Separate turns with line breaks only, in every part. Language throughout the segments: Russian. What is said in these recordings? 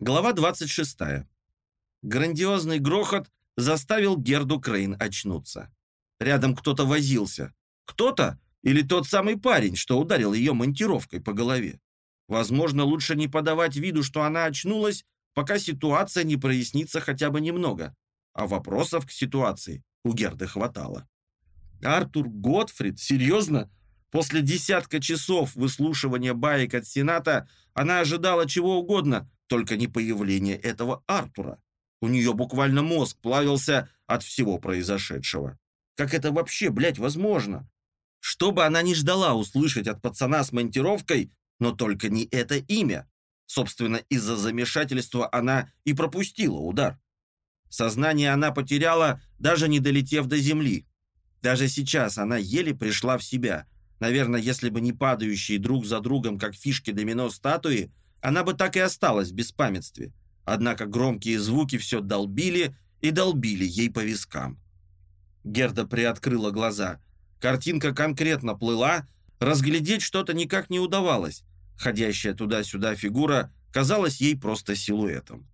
Глава 26. Грандиозный грохот заставил Герду Крейн очнуться. Рядом кто-то возился. Кто-то или тот самый парень, что ударил ее монтировкой по голове. Возможно, лучше не подавать виду, что она очнулась, пока ситуация не прояснится хотя бы немного. А вопросов к ситуации у Герды хватало. Артур Готфрид? Серьезно? После десятка часов выслушивания баек от Сената она ожидала чего угодно, только не появления этого Артура. У нее буквально мозг плавился от всего произошедшего. Как это вообще, блядь, возможно? Что бы она ни ждала услышать от пацана с монтировкой, но только не это имя. Собственно, из-за замешательства она и пропустила удар. Сознание она потеряла, даже не долетев до земли. Даже сейчас она еле пришла в себя. Наверное, если бы не падающие друг за другом, как фишки домино статуи, она бы так и осталась в беспамятстве. Однако громкие звуки все долбили и долбили ей по вискам. Герда приоткрыла глаза. Картинка конкретно плыла, разглядеть что-то никак не удавалось. Ходящая туда-сюда фигура казалась ей просто силуэтом.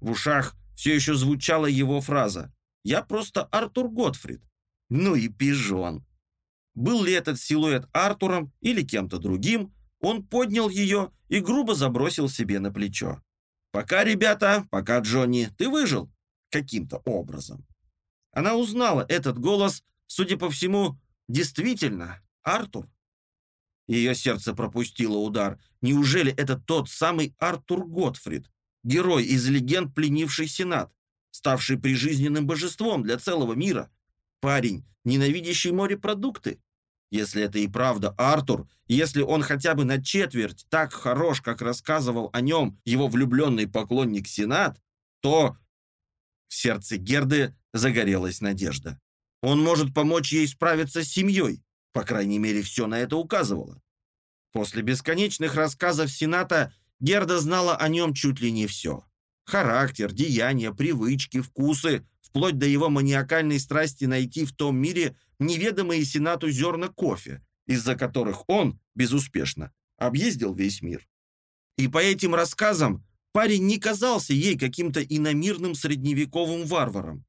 В ушах все еще звучала его фраза «Я просто Артур Готфрид». Ну и пижон. Был ли этот силуэт Артуром или кем-то другим, он поднял ее и грубо забросил себе на плечо. «Пока, ребята, пока, Джонни, ты выжил?» Каким-то образом. Она узнала этот голос, судя по всему, действительно, Артур. Ее сердце пропустило удар. Неужели это тот самый Артур Готфрид, герой из легенд, пленивший Сенат, ставший прижизненным божеством для целого мира? Парень, ненавидящий морепродукты? Если это и правда Артур, если он хотя бы на четверть так хорош, как рассказывал о нем его влюбленный поклонник Сенат, то в сердце Герды загорелась надежда. Он может помочь ей справиться с семьей. По крайней мере, все на это указывало. После бесконечных рассказов Сената Герда знала о нем чуть ли не все. Характер, деяния, привычки, вкусы, вплоть до его маниакальной страсти найти в том мире неведомые Сенату зерна кофе, из-за которых он, безуспешно, объездил весь мир. И по этим рассказам парень не казался ей каким-то иномирным средневековым варваром.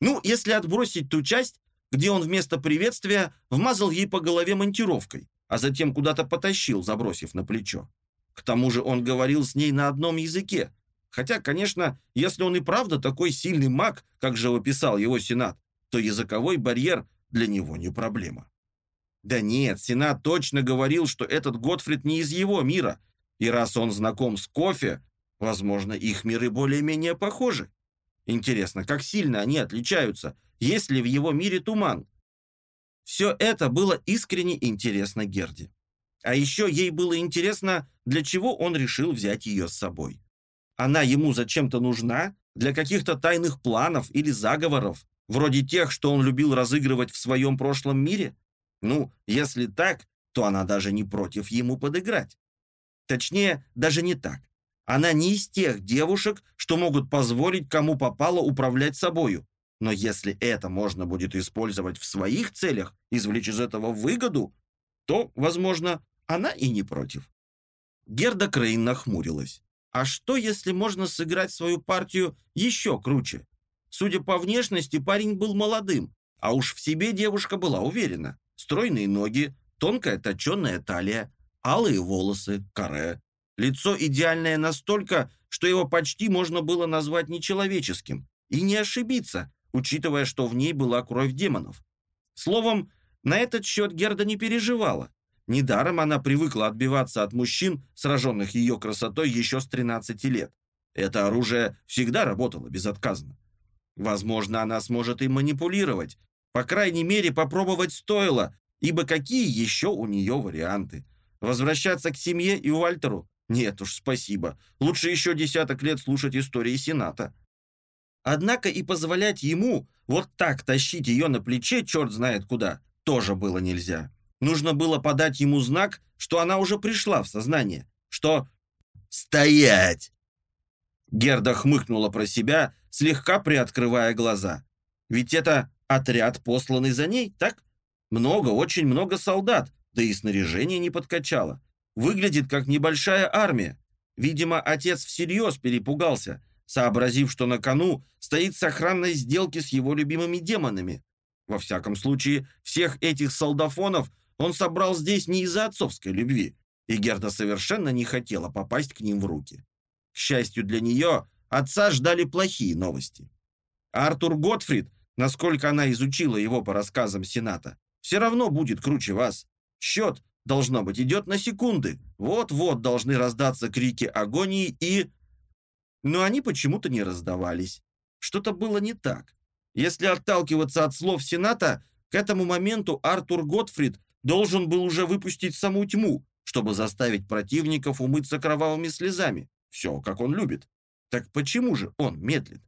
Ну, если отбросить ту часть, где он вместо приветствия вмазал ей по голове монтировкой, а затем куда-то потащил, забросив на плечо. К тому же он говорил с ней на одном языке. Хотя, конечно, если он и правда такой сильный маг, как же описал его Сенат, то языковой барьер для него не проблема. Да нет, Сенат точно говорил, что этот Готфрид не из его мира, и раз он знаком с кофе, возможно, их миры более-менее похожи. Интересно, как сильно они отличаются, есть ли в его мире туман? Все это было искренне интересно Герде. А еще ей было интересно, для чего он решил взять ее с собой. Она ему зачем-то нужна? Для каких-то тайных планов или заговоров? Вроде тех, что он любил разыгрывать в своем прошлом мире? Ну, если так, то она даже не против ему подыграть. Точнее, даже не так. Она не из тех девушек, что могут позволить кому попало управлять собою. Но если это можно будет использовать в своих целях, извлечь из этого выгоду, то, возможно, она и не против. Герда Крейн нахмурилась. А что, если можно сыграть свою партию еще круче? Судя по внешности, парень был молодым, а уж в себе девушка была уверена. Стройные ноги, тонкая точенная талия, алые волосы, каре. Лицо идеальное настолько, что его почти можно было назвать нечеловеческим. И не ошибиться, учитывая, что в ней была кровь демонов. Словом, на этот счет Герда не переживала. Недаром она привыкла отбиваться от мужчин, сраженных ее красотой еще с 13 лет. Это оружие всегда работало безотказно. Возможно, она сможет им манипулировать. По крайней мере, попробовать стоило, ибо какие еще у нее варианты? Возвращаться к семье и Уальтеру? Нет уж, спасибо. Лучше еще десяток лет слушать истории Сената. Однако и позволять ему вот так тащить ее на плече, черт знает куда, тоже было нельзя. Нужно было подать ему знак, что она уже пришла в сознание, что «Стоять!» Герда хмыкнула про себя, слегка приоткрывая глаза. Ведь это отряд, посланный за ней, так? Много, очень много солдат, да и снаряжение не подкачало. Выглядит как небольшая армия. Видимо, отец всерьез перепугался, сообразив, что на кону стоит сохранность сделки с его любимыми демонами. Во всяком случае, всех этих солдафонов он собрал здесь не из-за отцовской любви, и Герда совершенно не хотела попасть к ним в руки. К счастью для нее, отца ждали плохие новости. Артур Готфрид, насколько она изучила его по рассказам Сената, все равно будет круче вас. Счет, должно быть, идет на секунды. Вот-вот должны раздаться крики агонии и... Но они почему-то не раздавались. Что-то было не так. Если отталкиваться от слов Сената, к этому моменту Артур Готфрид должен был уже выпустить саму тьму, чтобы заставить противников умыться кровавыми слезами. Все, как он любит. Так почему же он медлит?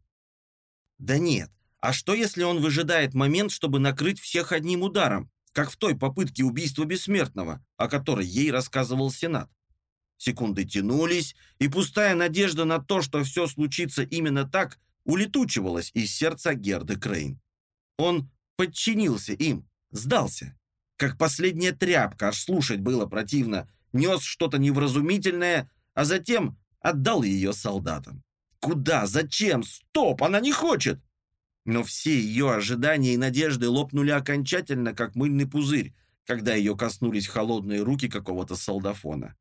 Да нет. А что, если он выжидает момент, чтобы накрыть всех одним ударом, как в той попытке убийства бессмертного, о которой ей рассказывал Сенат? Секунды тянулись, и пустая надежда на то, что все случится именно так, улетучивалась из сердца Герды Крейн. Он подчинился им, сдался. Как последняя тряпка, аж слушать было противно, нес что-то невразумительное, а затем отдал ее солдатам. Куда? Зачем? Стоп! Она не хочет! Но все ее ожидания и надежды лопнули окончательно, как мыльный пузырь, когда ее коснулись холодные руки какого-то солдафона.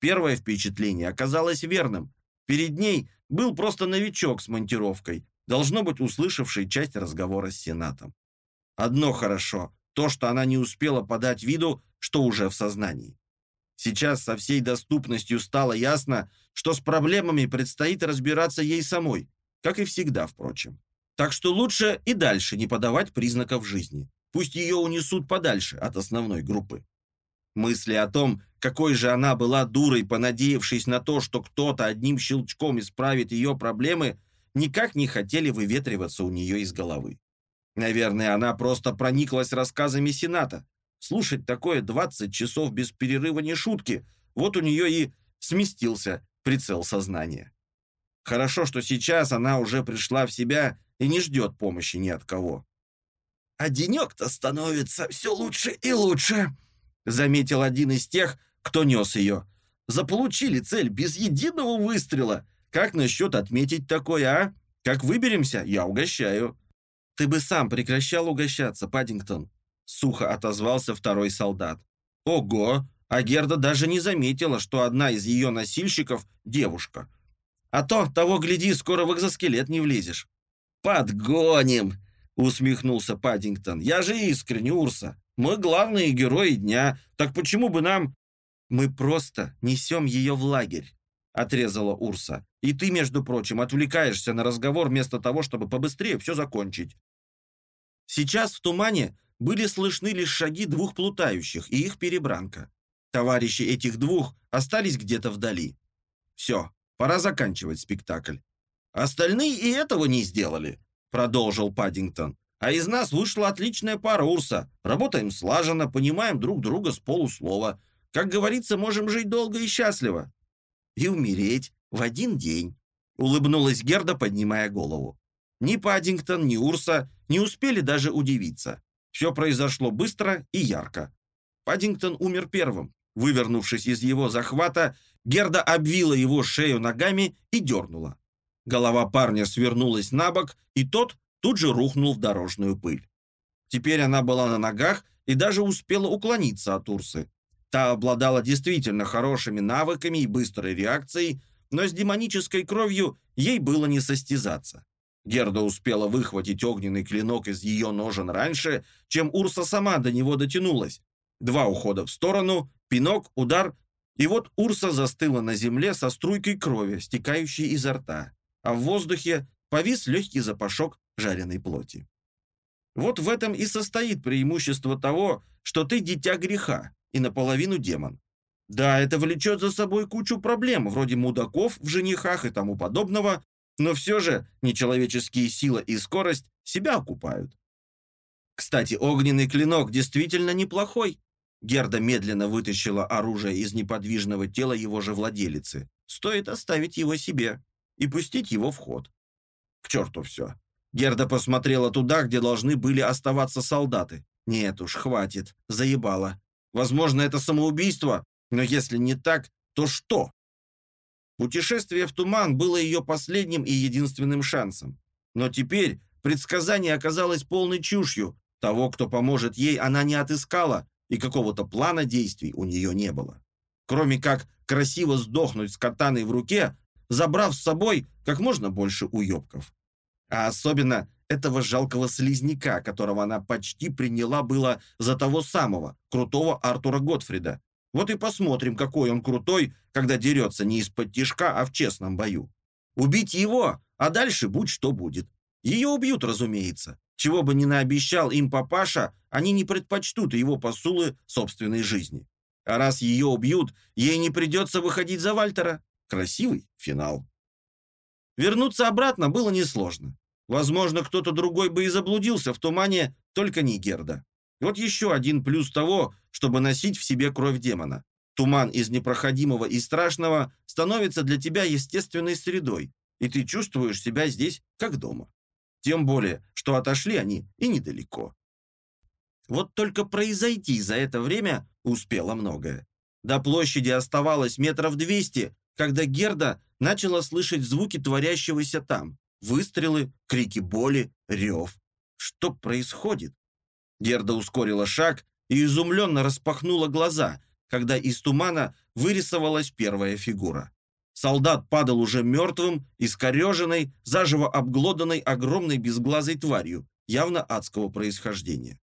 Первое впечатление оказалось верным. Перед ней был просто новичок с монтировкой, должно быть услышавший часть разговора с Сенатом. Одно хорошо, то, что она не успела подать виду, что уже в сознании. Сейчас со всей доступностью стало ясно, что с проблемами предстоит разбираться ей самой, как и всегда, впрочем. Так что лучше и дальше не подавать признаков жизни. Пусть ее унесут подальше от основной группы. Мысли о том, какой же она была дурой, понадеявшись на то, что кто-то одним щелчком исправит ее проблемы, никак не хотели выветриваться у нее из головы. Наверное, она просто прониклась рассказами Сената. Слушать такое 20 часов без перерыва не шутки. Вот у нее и сместился прицел сознания. Хорошо, что сейчас она уже пришла в себя и не ждет помощи ни от кого. «А денек-то становится все лучше и лучше», заметил один из тех, кто нес ее. «Заполучили цель без единого выстрела. Как насчет отметить такое, а? Как выберемся, я угощаю». «Ты бы сам прекращал угощаться, Паддингтон», сухо отозвался второй солдат. «Ого! А Герда даже не заметила, что одна из ее носильщиков – девушка. А то, того гляди, скоро в экзоскелет не влезешь». «Подгоним!» — усмехнулся Паддингтон. «Я же искренне, Урса. Мы главные герои дня. Так почему бы нам...» «Мы просто несем ее в лагерь», — отрезала Урса. «И ты, между прочим, отвлекаешься на разговор вместо того, чтобы побыстрее все закончить». Сейчас в тумане были слышны лишь шаги двух плутающих и их перебранка. Товарищи этих двух остались где-то вдали. Все, пора заканчивать спектакль. Остальные и этого не сделали, продолжил Паддингтон. А из нас вышла отличная пара Урса. Работаем слаженно, понимаем друг друга с полуслова. Как говорится, можем жить долго и счастливо. И умереть в один день, улыбнулась Герда, поднимая голову. Ни Паддингтон, ни Урса не успели даже удивиться. Все произошло быстро и ярко. Паддингтон умер первым. Вывернувшись из его захвата, Герда обвила его шею ногами и дернула. Голова парня свернулась на бок, и тот тут же рухнул в дорожную пыль. Теперь она была на ногах и даже успела уклониться от Урсы. Та обладала действительно хорошими навыками и быстрой реакцией, но с демонической кровью ей было не состязаться. Герда успела выхватить огненный клинок из ее ножен раньше, чем Урса сама до него дотянулась. Два ухода в сторону, пинок, удар, и вот Урса застыла на земле со струйкой крови, стекающей изо рта а в воздухе повис легкий запашок жареной плоти. Вот в этом и состоит преимущество того, что ты дитя греха и наполовину демон. Да, это влечет за собой кучу проблем, вроде мудаков в женихах и тому подобного, но все же нечеловеческие сила и скорость себя окупают. Кстати, огненный клинок действительно неплохой. Герда медленно вытащила оружие из неподвижного тела его же владелицы. Стоит оставить его себе и пустить его в ход. К черту все. Герда посмотрела туда, где должны были оставаться солдаты. Нет уж, хватит, заебало. Возможно, это самоубийство, но если не так, то что? Путешествие в туман было ее последним и единственным шансом. Но теперь предсказание оказалось полной чушью. Того, кто поможет ей, она не отыскала, и какого-то плана действий у нее не было. Кроме как красиво сдохнуть с катаной в руке, забрав с собой как можно больше уебков. А особенно этого жалкого слизняка, которого она почти приняла было за того самого, крутого Артура Готфрида. Вот и посмотрим, какой он крутой, когда дерется не из-под тишка, а в честном бою. Убить его, а дальше будь что будет. Ее убьют, разумеется. Чего бы ни наобещал им папаша, они не предпочтут его посулы собственной жизни. А раз ее убьют, ей не придется выходить за Вальтера. Красивый финал. Вернуться обратно было несложно. Возможно, кто-то другой бы и заблудился в тумане, только не Герда. Вот еще один плюс того, чтобы носить в себе кровь демона. Туман из непроходимого и страшного становится для тебя естественной средой, и ты чувствуешь себя здесь как дома. Тем более, что отошли они и недалеко. Вот только произойти за это время успело многое. До площади оставалось метров двести, когда Герда начала слышать звуки творящегося там. Выстрелы, крики боли, рев. Что происходит? Герда ускорила шаг и изумленно распахнула глаза, когда из тумана вырисовалась первая фигура. Солдат падал уже мертвым, искореженной, заживо обглоданной огромной безглазой тварью, явно адского происхождения.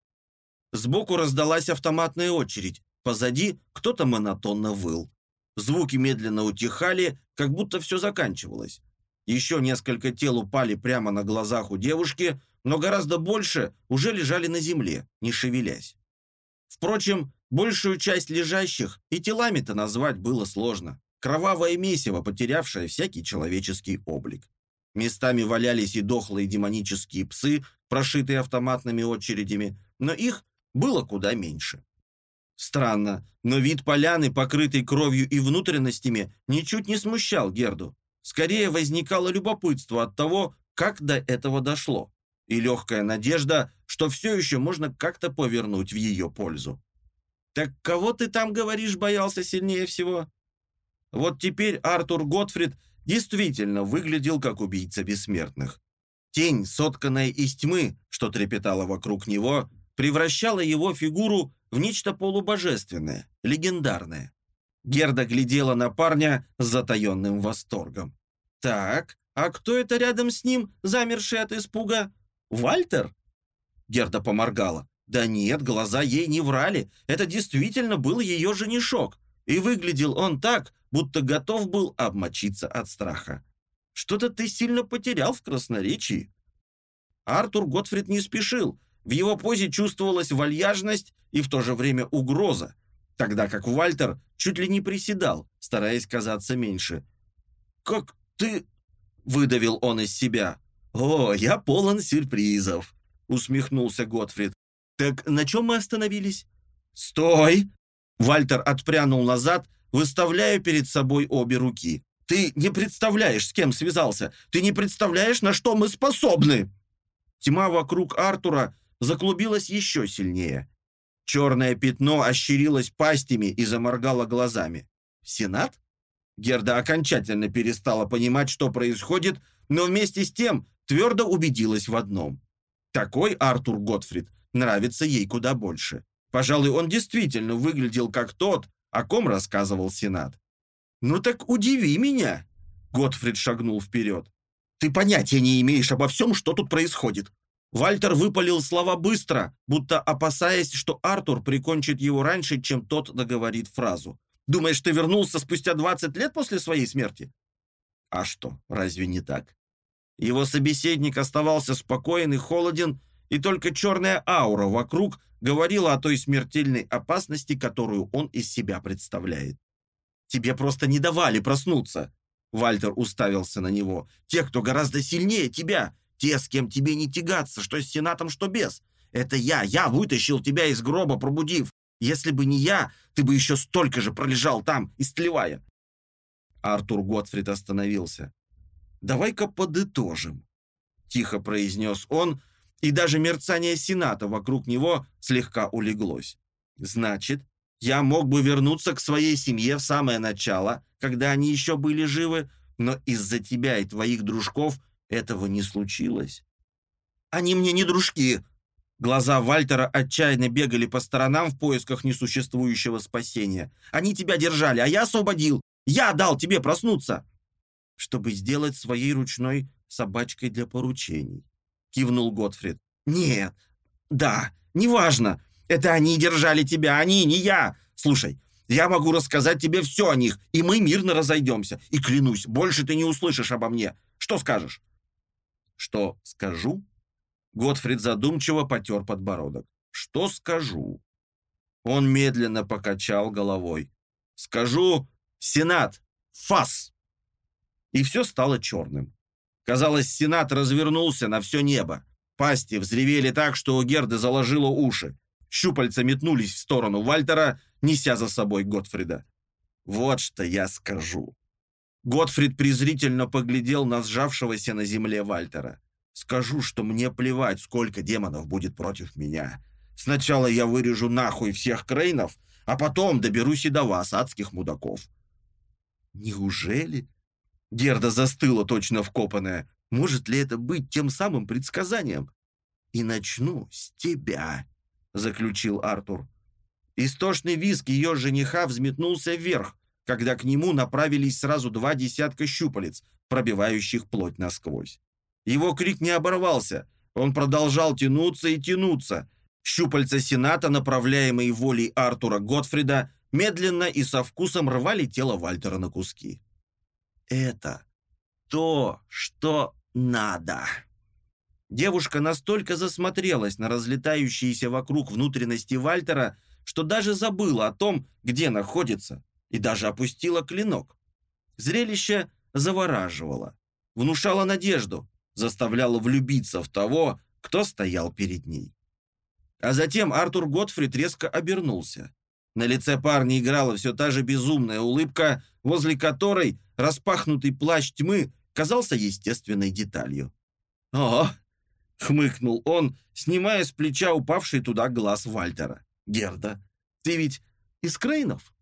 Сбоку раздалась автоматная очередь, позади кто-то монотонно выл. Звуки медленно утихали, как будто все заканчивалось. Еще несколько тел упали прямо на глазах у девушки, но гораздо больше уже лежали на земле, не шевелясь. Впрочем, большую часть лежащих и телами-то назвать было сложно. Кровавое месиво, потерявшее всякий человеческий облик. Местами валялись и дохлые демонические псы, прошитые автоматными очередями, но их было куда меньше. Странно, но вид поляны, покрытой кровью и внутренностями, ничуть не смущал Герду. Скорее возникало любопытство от того, как до этого дошло, и легкая надежда, что все еще можно как-то повернуть в ее пользу. «Так кого ты там, говоришь, боялся сильнее всего?» Вот теперь Артур Готфрид действительно выглядел как убийца бессмертных. Тень, сотканная из тьмы, что трепетала вокруг него, превращала его фигуру в нечто полубожественное, легендарное. Герда глядела на парня с затаенным восторгом. «Так, а кто это рядом с ним, замерший от испуга? Вальтер?» Герда поморгала. «Да нет, глаза ей не врали. Это действительно был ее женишок. И выглядел он так, будто готов был обмочиться от страха. Что-то ты сильно потерял в красноречии». Артур Готфрид не спешил, в его позе чувствовалась вальяжность и в то же время угроза, тогда как Вальтер чуть ли не приседал, стараясь казаться меньше. «Как ты...» — выдавил он из себя. «О, я полон сюрпризов», — усмехнулся Готфрид. «Так на чем мы остановились?» «Стой!» Вальтер отпрянул назад, выставляя перед собой обе руки. «Ты не представляешь, с кем связался! Ты не представляешь, на что мы способны!» Тьма вокруг Артура заклубилась еще сильнее. Черное пятно ощерилось пастями и заморгало глазами. «Сенат?» Герда окончательно перестала понимать, что происходит, но вместе с тем твердо убедилась в одном. Такой Артур Готфрид нравится ей куда больше. Пожалуй, он действительно выглядел как тот, о ком рассказывал Сенат. «Ну так удиви меня!» Готфрид шагнул вперед. «Ты понятия не имеешь обо всем, что тут происходит. Вальтер выпалил слова быстро, будто опасаясь, что Артур прикончит его раньше, чем тот договорит фразу. «Думаешь, ты вернулся спустя 20 лет после своей смерти?» А что, разве не так? Его собеседник оставался спокоен и холоден, и только черная аура вокруг говорила о той смертельной опасности, которую он из себя представляет. «Тебе просто не давали проснуться!» Вальтер уставился на него. «Те, кто гораздо сильнее тебя, те, с кем тебе не тягаться, что с Сенатом, что без. Это я, я вытащил тебя из гроба, пробудив. Если бы не я, ты бы еще столько же пролежал там, истлевая». Артур Готфрид остановился. «Давай-ка подытожим», — тихо произнес он, и даже мерцание Сената вокруг него слегка улеглось. «Значит, Я мог бы вернуться к своей семье в самое начало, когда они еще были живы, но из-за тебя и твоих дружков этого не случилось. Они мне не дружки. Глаза Вальтера отчаянно бегали по сторонам в поисках несуществующего спасения. Они тебя держали, а я освободил. Я дал тебе проснуться. Чтобы сделать своей ручной собачкой для поручений. Кивнул Готфрид. Нет, да, неважно. Это они держали тебя, они, не я. Слушай, я могу рассказать тебе все о них, и мы мирно разойдемся. И клянусь, больше ты не услышишь обо мне. Что скажешь?» «Что скажу?» Готфрид задумчиво потер подбородок. «Что скажу?» Он медленно покачал головой. «Скажу, Сенат, фас!» И все стало черным. Казалось, Сенат развернулся на все небо. Пасти взревели так, что у Герды заложило уши. Щупальца метнулись в сторону Вальтера, неся за собой Готфрида. «Вот что я скажу». Готфрид презрительно поглядел на сжавшегося на земле Вальтера. «Скажу, что мне плевать, сколько демонов будет против меня. Сначала я вырежу нахуй всех Крейнов, а потом доберусь и до вас, адских мудаков». «Неужели?» Герда застыла точно вкопанная. «Может ли это быть тем самым предсказанием?» «И начну с тебя», — заключил Артур. Истошный визг ее жениха взметнулся вверх, когда к нему направились сразу два десятка щупалец, пробивающих плоть насквозь. Его крик не оборвался, он продолжал тянуться и тянуться. Щупальца Сената, направляемые волей Артура Готфрида, медленно и со вкусом рвали тело Вальтера на куски. «Это то, что надо!» Девушка настолько засмотрелась на разлетающиеся вокруг внутренности Вальтера, что даже забыла о том, где находится, и даже опустила клинок. Зрелище завораживало, внушало надежду, заставляло влюбиться в того, кто стоял перед ней. А затем Артур Готфрид резко обернулся. На лице парня играла все та же безумная улыбка, возле которой распахнутый плащ тьмы казался естественной деталью. «О, Хмыкнул он, снимая с плеча упавший туда глаз Вальтера. «Герда, ты ведь из Крейнов?»